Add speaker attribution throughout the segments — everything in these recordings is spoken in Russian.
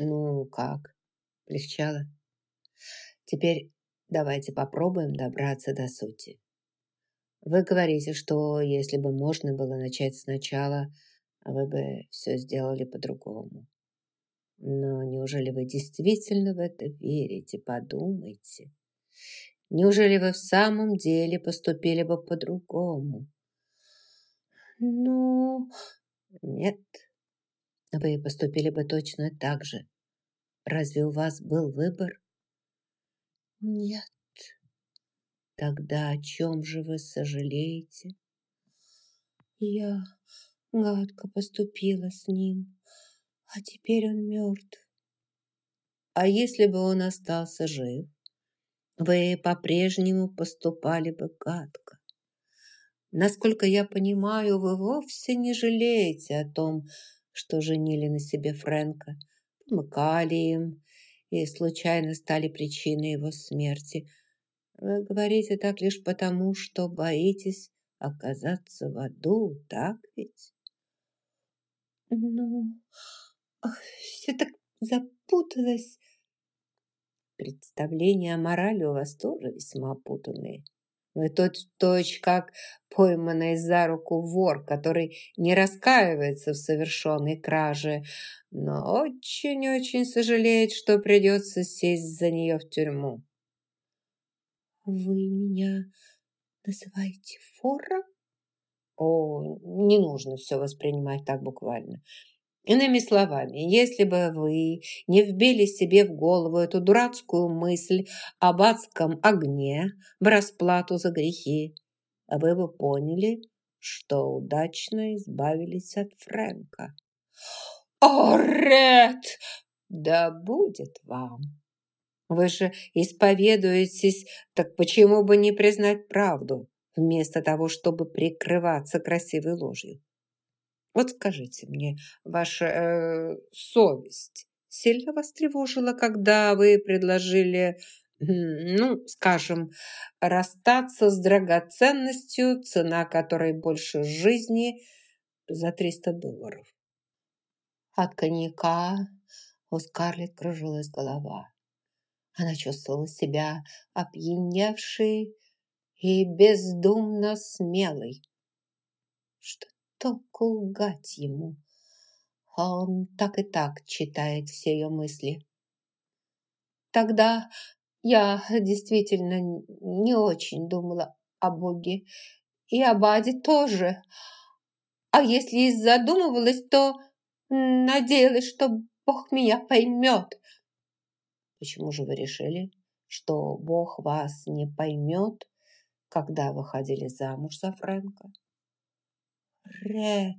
Speaker 1: Ну, как? Легчало? Теперь давайте попробуем добраться до сути. Вы говорите, что если бы можно было начать сначала, вы бы все сделали по-другому. Но неужели вы действительно в это верите? Подумайте. Неужели вы в самом деле поступили бы по-другому? Ну, нет. Вы поступили бы точно так же. Разве у вас был выбор? Нет. Тогда о чем же вы сожалеете? Я гадко поступила с ним, а теперь он мертв. А если бы он остался жив, вы по-прежнему поступали бы гадко. Насколько я понимаю, вы вовсе не жалеете о том, что женили на себе Фрэнка, помыкали им и случайно стали причиной его смерти. Вы говорите так лишь потому, что боитесь оказаться в аду, так ведь? Ну, все так запуталось. Представления о морали у вас тоже весьма путанные. Вы точь-в-точь, как пойманный за руку вор, который не раскаивается в совершенной краже, но очень-очень сожалеет, что придется сесть за нее в тюрьму. «Вы меня называете вором?» «О, не нужно все воспринимать так буквально. Иными словами, если бы вы не вбили себе в голову эту дурацкую мысль об адском огне в расплату за грехи, вы бы поняли, что удачно избавились от Фрэнка. «О, Ред! Да будет вам! Вы же исповедуетесь, так почему бы не признать правду, вместо того, чтобы прикрываться красивой ложью? Вот скажите мне, ваша э, совесть сильно вас тревожила, когда вы предложили, ну, скажем, расстаться с драгоценностью, цена которой больше жизни за 300 долларов? От коньяка у Скарлетт кружилась голова. Она чувствовала себя опьяневшей и бездумно смелой. Что толку лгать ему? А он так и так читает все ее мысли. Тогда я действительно не очень думала о Боге. И об Аде тоже. А если и задумывалась, то надеялась, что Бог меня поймет. Почему же вы решили, что Бог вас не поймет, когда выходили замуж за Фрэнка? Ред,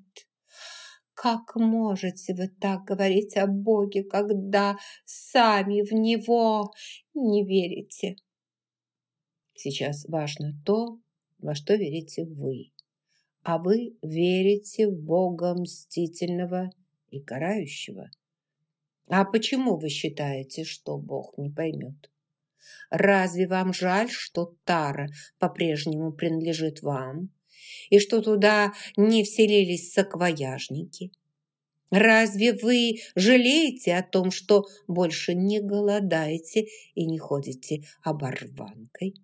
Speaker 1: как можете вы так говорить о Боге, когда сами в Него не верите? Сейчас важно то, во что верите вы. А вы верите в Бога мстительного и карающего. А почему вы считаете, что Бог не поймет? Разве вам жаль, что Тара по-прежнему принадлежит вам? И что туда не вселились саквояжники? Разве вы жалеете о том, что больше не голодаете и не ходите оборванкой?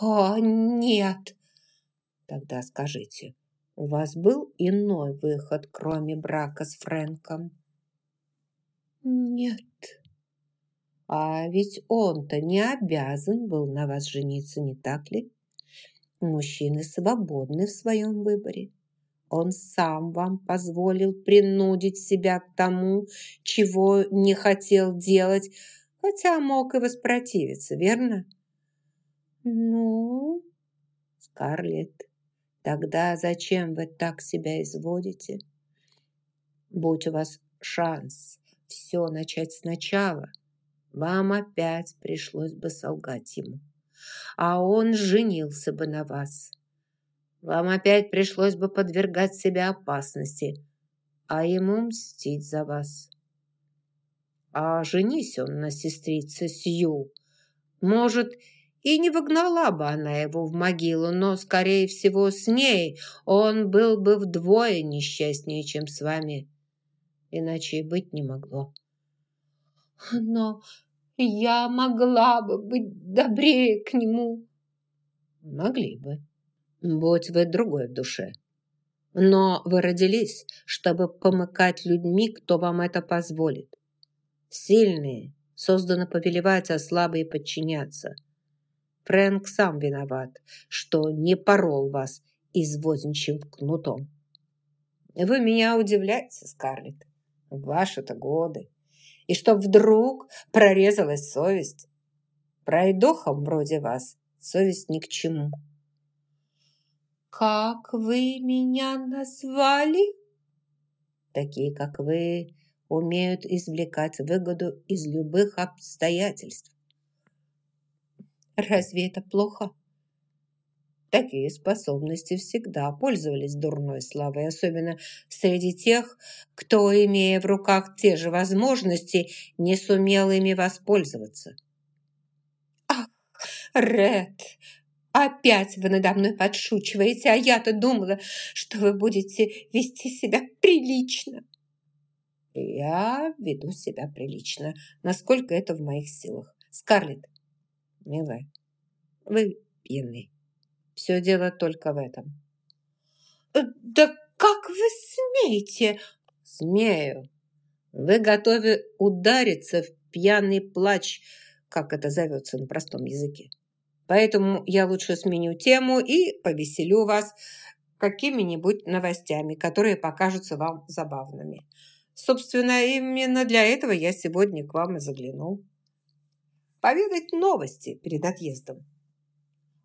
Speaker 1: О, нет! Тогда скажите, у вас был иной выход, кроме брака с Фрэнком? Нет. А ведь он-то не обязан был на вас жениться, не так ли? Мужчины свободны в своем выборе. Он сам вам позволил принудить себя к тому, чего не хотел делать, хотя мог и воспротивиться, верно? Ну, Скарлетт, тогда зачем вы так себя изводите? Будь у вас шанс все начать сначала, вам опять пришлось бы солгать ему а он женился бы на вас. Вам опять пришлось бы подвергать себя опасности, а ему мстить за вас. А женись он на сестрице Сью, может, и не выгнала бы она его в могилу, но, скорее всего, с ней он был бы вдвое несчастнее, чем с вами. Иначе и быть не могло. Но я могла бы быть добрее к нему.
Speaker 2: Могли бы. Будь вы другой в душе. Но вы родились, чтобы помыкать людьми, кто вам это позволит. Сильные созданы повелевать, а слабые подчиняться. Фрэнк сам виноват, что не порол вас извозничьим кнутом. Вы меня удивляете, Скарлетт. Ваши-то годы. И чтоб вдруг прорезалась совесть. Пройдохам вроде вас совесть ни к чему.
Speaker 1: «Как вы меня назвали?»
Speaker 2: «Такие, как вы, умеют извлекать выгоду из любых обстоятельств».
Speaker 1: «Разве это плохо?»
Speaker 2: Такие способности всегда пользовались дурной славой, особенно среди тех, кто, имея в руках те же возможности, не сумел ими воспользоваться.
Speaker 1: «Ах, Ред, опять вы надо мной подшучиваете, а я-то думала, что вы будете вести себя прилично».
Speaker 2: «Я веду себя прилично, насколько это в моих силах. Скарлетт, милая, вы пьяны». Все дело только в этом.
Speaker 1: Э, «Да как вы смеете?»
Speaker 2: «Смею. Вы готовы удариться в пьяный плач, как это зовется на простом языке. Поэтому я лучше сменю тему и повеселю вас какими-нибудь новостями, которые покажутся вам забавными. Собственно, именно для этого я сегодня к вам и заглянул. Поведать новости перед отъездом.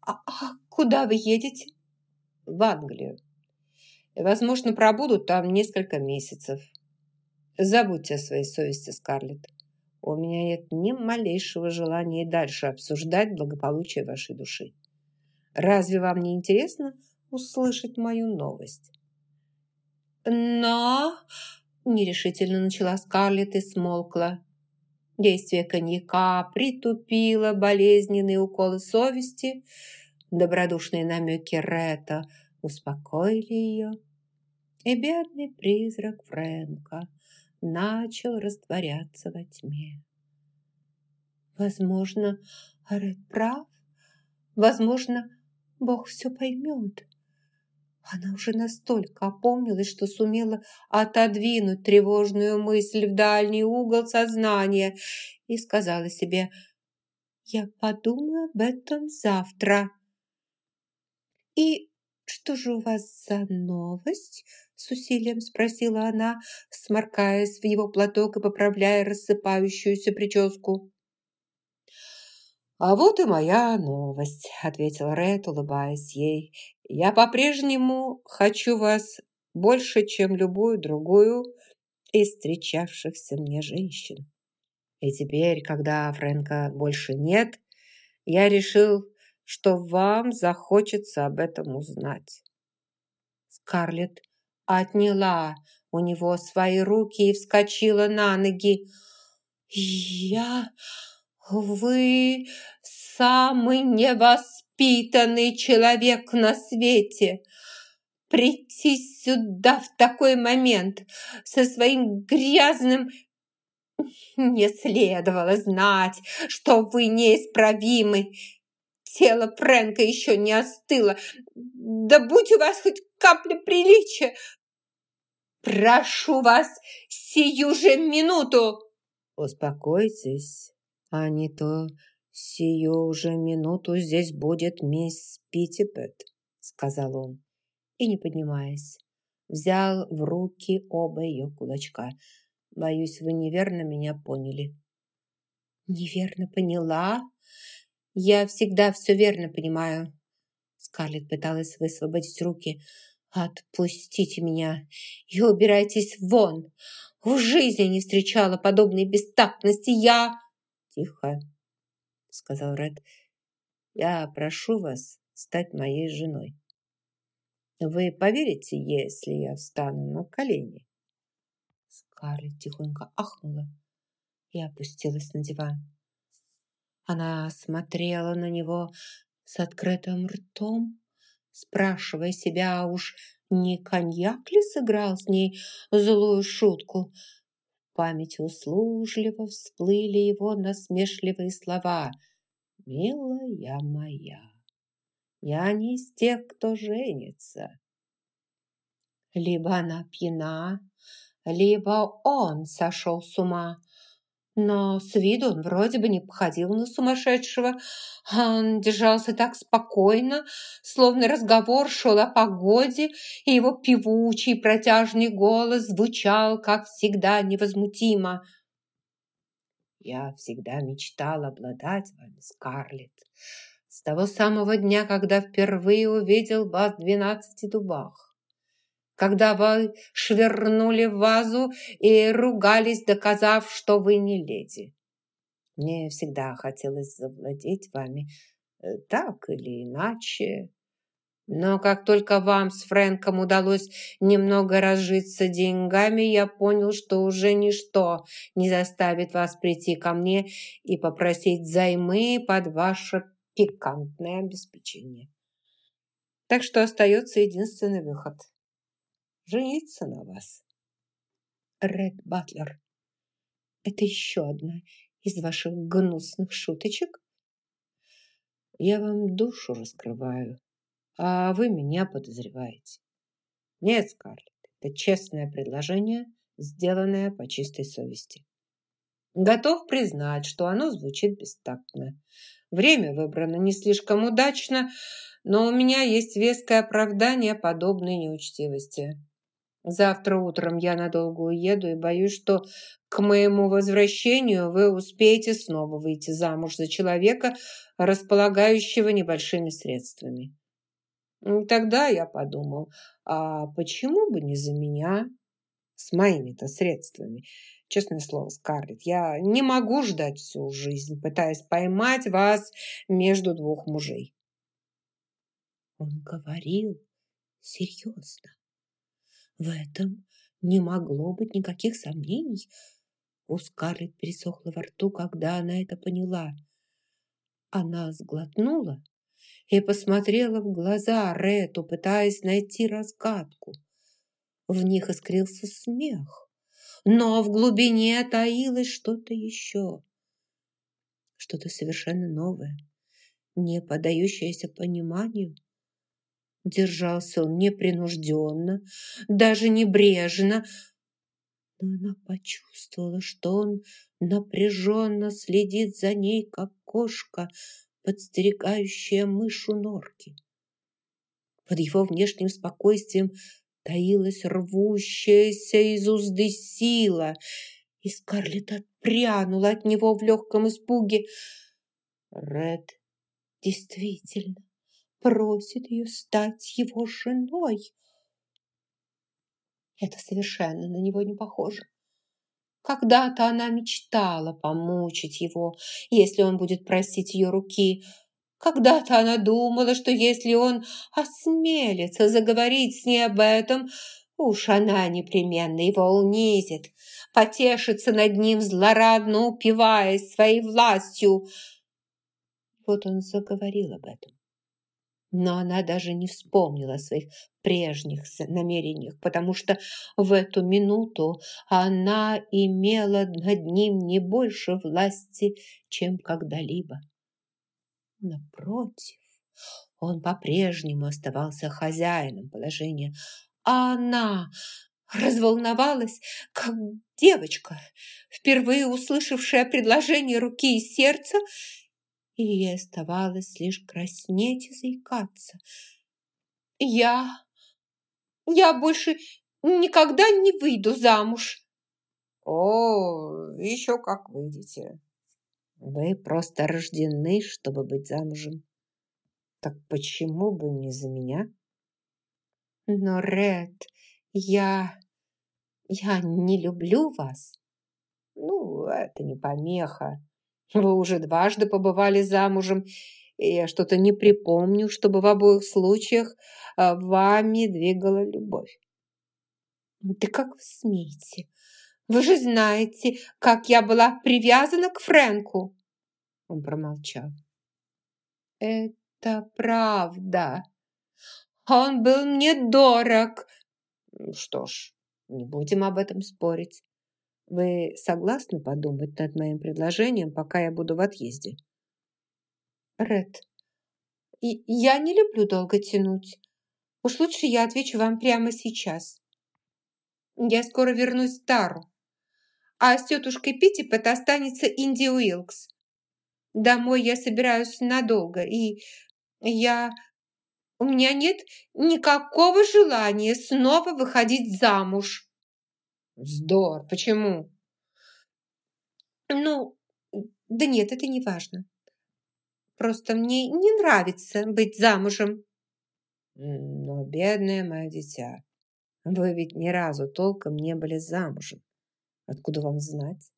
Speaker 1: А, а куда вы едете?
Speaker 2: В Англию. И, возможно, пробуду там несколько месяцев. Забудьте о своей совести, Скарлетт. У меня нет ни малейшего желания дальше обсуждать благополучие вашей души. Разве вам не интересно услышать мою новость?
Speaker 1: Но... Нерешительно начала Скарлетт и смолкла. Действие коньяка притупило болезненные уколы совести, Добродушные намеки Ретта успокоили ее, и бедный призрак Фрэнка начал растворяться во тьме. Возможно, Ред прав. Возможно, Бог все поймет. Она уже настолько опомнилась, что сумела отодвинуть тревожную мысль в дальний угол сознания и сказала себе «Я подумаю об этом завтра». «И что же у вас за новость?» С усилием спросила она, сморкаясь в его платок и поправляя рассыпающуюся прическу.
Speaker 2: «А вот и моя новость», — ответил Ред, улыбаясь ей. «Я по-прежнему хочу вас больше, чем любую другую из встречавшихся мне женщин. И теперь, когда Фрэнка больше нет, я решил что вам захочется об этом узнать.
Speaker 1: Скарлетт отняла у него свои руки и вскочила на ноги. «Я... вы самый невоспитанный человек на свете!» прийти сюда в такой момент со своим грязным... Не следовало знать, что вы неисправимы Тело Фрэнка еще не остыло. Да будь у вас хоть капля приличия. Прошу вас сию же минуту.
Speaker 2: Успокойтесь, а не то сию же минуту здесь будет мисс Питтипет, сказал он. И, не поднимаясь, взял в руки оба ее кулачка. Боюсь, вы неверно меня поняли.
Speaker 1: Неверно поняла? Я всегда все верно понимаю. Скарлетт пыталась высвободить руки. «Отпустите меня и убирайтесь вон! В жизни не встречала подобной бестактности. Я...»
Speaker 2: «Тихо», — сказал Ред. «Я прошу вас стать моей женой. Вы поверите, если я встану на колени?»
Speaker 1: Скарлетт тихонько ахнула и опустилась на диван. Она смотрела на него с открытым ртом, спрашивая себя, уж не коньяк ли сыграл с ней злую шутку.
Speaker 2: памяти услужливо всплыли его насмешливые слова. «Милая моя, я не из тех, кто женится». Либо она пьяна, либо он сошел с ума. Но с виду он вроде бы не походил на сумасшедшего. Он держался так спокойно, словно разговор шел о погоде, и его певучий протяжный голос звучал, как всегда, невозмутимо. «Я всегда мечтал обладать вами, Скарлетт, с того самого дня, когда впервые увидел вас в двенадцати дубах когда вы швырнули вазу и ругались, доказав, что вы не леди. Мне всегда хотелось завладеть вами э, так или иначе. Но как только вам с Фрэнком удалось немного разжиться деньгами, я понял, что уже ничто не заставит вас прийти ко мне и попросить займы под ваше пикантное обеспечение. Так что остается единственный выход – жениться на вас. Ред Батлер, это еще одна из ваших гнусных шуточек? Я вам душу раскрываю, а вы меня подозреваете. Нет, Скарлетт, это честное предложение, сделанное по чистой совести. Готов признать, что оно звучит бестактно. Время выбрано не слишком удачно, но у меня есть веское оправдание подобной неучтивости. Завтра утром я надолго уеду и боюсь, что к моему возвращению вы успеете снова выйти замуж за человека, располагающего небольшими средствами. Тогда я подумал, а почему бы не за меня с моими-то средствами? Честное слово, Скарлетт, я не могу ждать всю жизнь, пытаясь поймать вас между двух мужей. Он говорил серьезно. В этом не могло быть никаких сомнений. У Скарлетт пересохло во рту, когда она это поняла. Она сглотнула и посмотрела в глаза Рету, пытаясь найти разгадку. В них искрился смех, но в глубине таилось что-то еще. Что-то совершенно новое, не поддающееся пониманию. Держался он непринужденно, даже небрежно, но она почувствовала, что он напряженно следит за ней, как кошка, подстерегающая мышу норки. Под его внешним спокойствием таилась рвущаяся из узды сила, и Скарлетт отпрянула от него в легком испуге. Ред действительно просит ее стать его женой. Это совершенно на него не похоже. Когда-то она мечтала помучить его, если он будет просить ее руки. Когда-то она думала, что если он осмелится заговорить с ней об этом, уж она непременно его унизит, потешится над ним, злорадно упиваясь своей властью. Вот он заговорил об этом но она даже не вспомнила о своих прежних намерениях, потому что в эту минуту она имела над ним не больше власти, чем когда-либо. Напротив, он по-прежнему оставался хозяином положения, а она разволновалась, как девочка, впервые услышавшая предложение руки и сердца и ей оставалось лишь краснеть и заикаться. «Я... я больше никогда не выйду замуж!» «О, еще как выйдете!» «Вы просто рождены, чтобы быть замужем. Так почему бы не за меня?» «Но, Ред, я... я не люблю вас!» «Ну, это не помеха. Вы уже дважды побывали замужем, и я что-то не припомню, чтобы в обоих случаях а, вами двигала любовь. Да как вы смеете? Вы же знаете, как я была привязана к Фрэнку. Он промолчал. Это правда. Он был мне дорог. Что ж, не будем об этом спорить. Вы согласны подумать над моим предложением, пока я буду в отъезде?
Speaker 1: Ред, я не люблю долго тянуть. Уж лучше я отвечу вам прямо сейчас. Я скоро вернусь в Тару, а с тетушкой Питтипет останется Инди Уилкс. Домой я собираюсь надолго, и я... У меня нет никакого желания снова выходить замуж.
Speaker 2: Вздор, почему?
Speaker 1: Ну, да нет, это не важно. Просто мне не нравится быть замужем.
Speaker 2: Но, бедное мое дитя, вы ведь ни разу толком не были замужем. Откуда вам знать?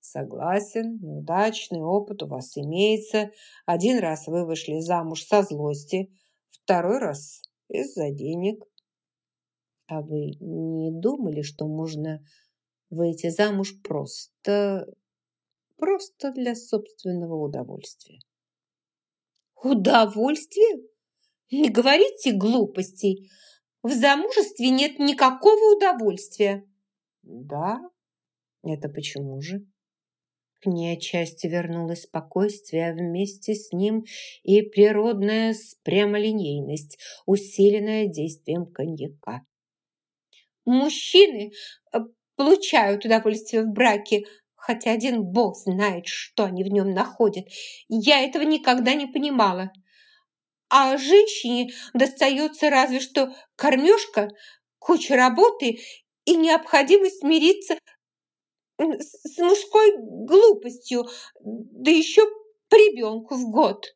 Speaker 2: Согласен, неудачный опыт у вас имеется. Один раз вы вышли замуж со злости, второй раз из-за денег. А вы не думали, что можно выйти замуж просто, просто для собственного удовольствия?
Speaker 1: Удовольствие? Не говорите глупостей. В замужестве нет никакого удовольствия.
Speaker 2: Да? Это почему же?
Speaker 1: К ней отчасти вернулось спокойствие, а вместе с ним и природная прямолинейность, усиленная действием коньяка. Мужчины э, получают удовольствие в браке, хотя один бог знает, что они в нем находят. Я этого никогда не понимала. А женщине достается разве что кормежка, куча работы и необходимость смириться с мужской глупостью, да еще ребенку в год.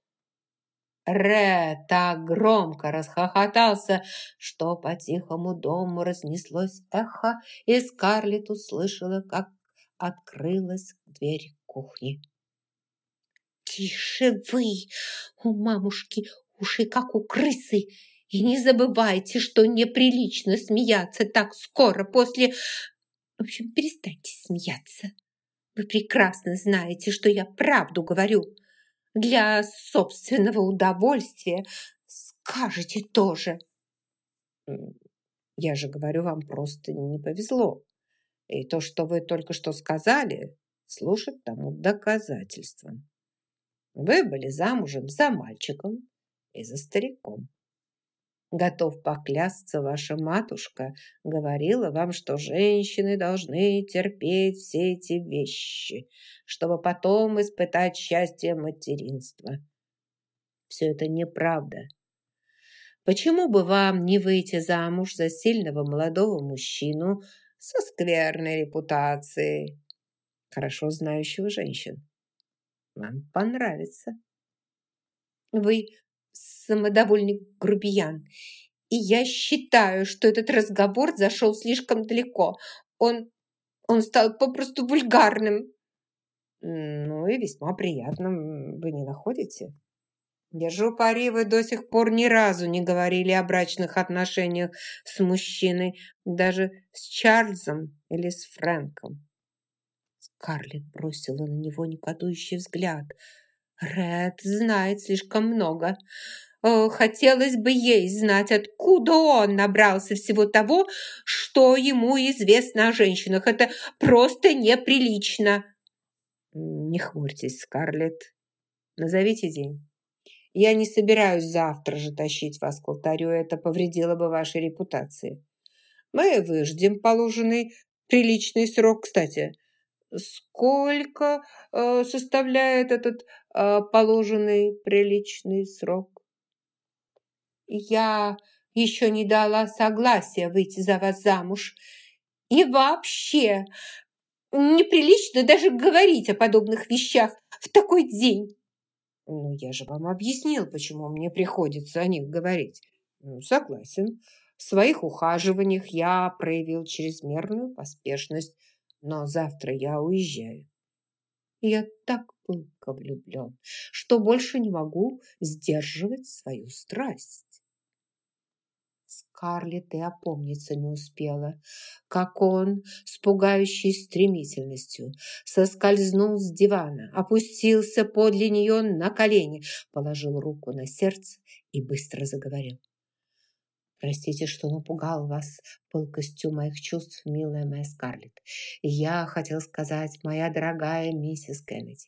Speaker 2: Ре так громко расхохотался, что по тихому дому разнеслось эхо, и Скарлетт услышала, как открылась дверь кухни.
Speaker 1: «Тише вы! У мамушки уши, как у крысы! И не забывайте, что неприлично смеяться так скоро после... В общем, перестаньте смеяться. Вы прекрасно знаете, что я правду говорю. Для собственного удовольствия скажете тоже.
Speaker 2: Я же говорю, вам просто не повезло. И то, что вы только что сказали, служит тому доказательством. Вы были замужем за мальчиком и за стариком. Готов поклясться, ваша матушка говорила вам, что женщины должны терпеть все эти вещи, чтобы потом испытать счастье материнства. Все это неправда. Почему бы вам не выйти замуж за сильного молодого мужчину, со скверной репутацией, хорошо знающего женщин. Вам понравится.
Speaker 1: Вы самодовольный грубиян, и я считаю, что этот разговор зашел слишком далеко. Он, он стал попросту вульгарным.
Speaker 2: Ну и весьма приятным, вы не находите? Держу пари, вы до сих пор ни разу не говорили о брачных отношениях с мужчиной, даже с Чарльзом или с Фрэнком.
Speaker 1: Скарлетт бросила на него негодующий взгляд. Ред знает слишком много. Хотелось бы ей знать, откуда он набрался всего того, что ему известно о женщинах. Это просто неприлично.
Speaker 2: Не хмурьтесь, Скарлетт. Назовите день. Я не собираюсь завтра же тащить вас к алтарю, это повредило бы вашей репутации. Мы выждем положенный приличный срок. Кстати, сколько э, составляет этот э, положенный приличный срок?
Speaker 1: Я еще не дала согласия выйти за вас замуж. И вообще, неприлично даже говорить о подобных вещах в такой день.
Speaker 2: Ну, я же вам объяснил, почему мне приходится о них говорить. Ну, согласен. В своих ухаживаниях я проявил чрезмерную поспешность, но завтра я уезжаю. Я так пылко влюблен, что больше не могу сдерживать свою страсть. Скарлетт и опомниться не успела, как он с пугающей стремительностью соскользнул с дивана, опустился подле нее на колени, положил руку на сердце и быстро заговорил. Простите, что напугал вас пылкостью моих чувств, милая моя Скарлетт. Я хотел сказать, моя дорогая миссис Кеннеди,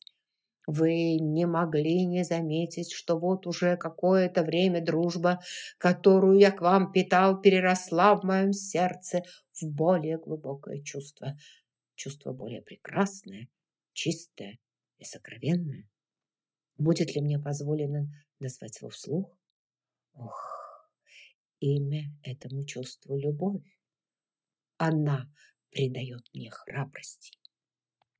Speaker 2: вы не могли не заметить, что вот уже какое-то время дружба, которую я к вам питал, переросла в моем сердце в более глубокое чувство. Чувство более прекрасное, чистое и сокровенное. Будет ли мне позволено назвать его вслух? Ох, имя этому чувству любовь. Она придает мне храбрости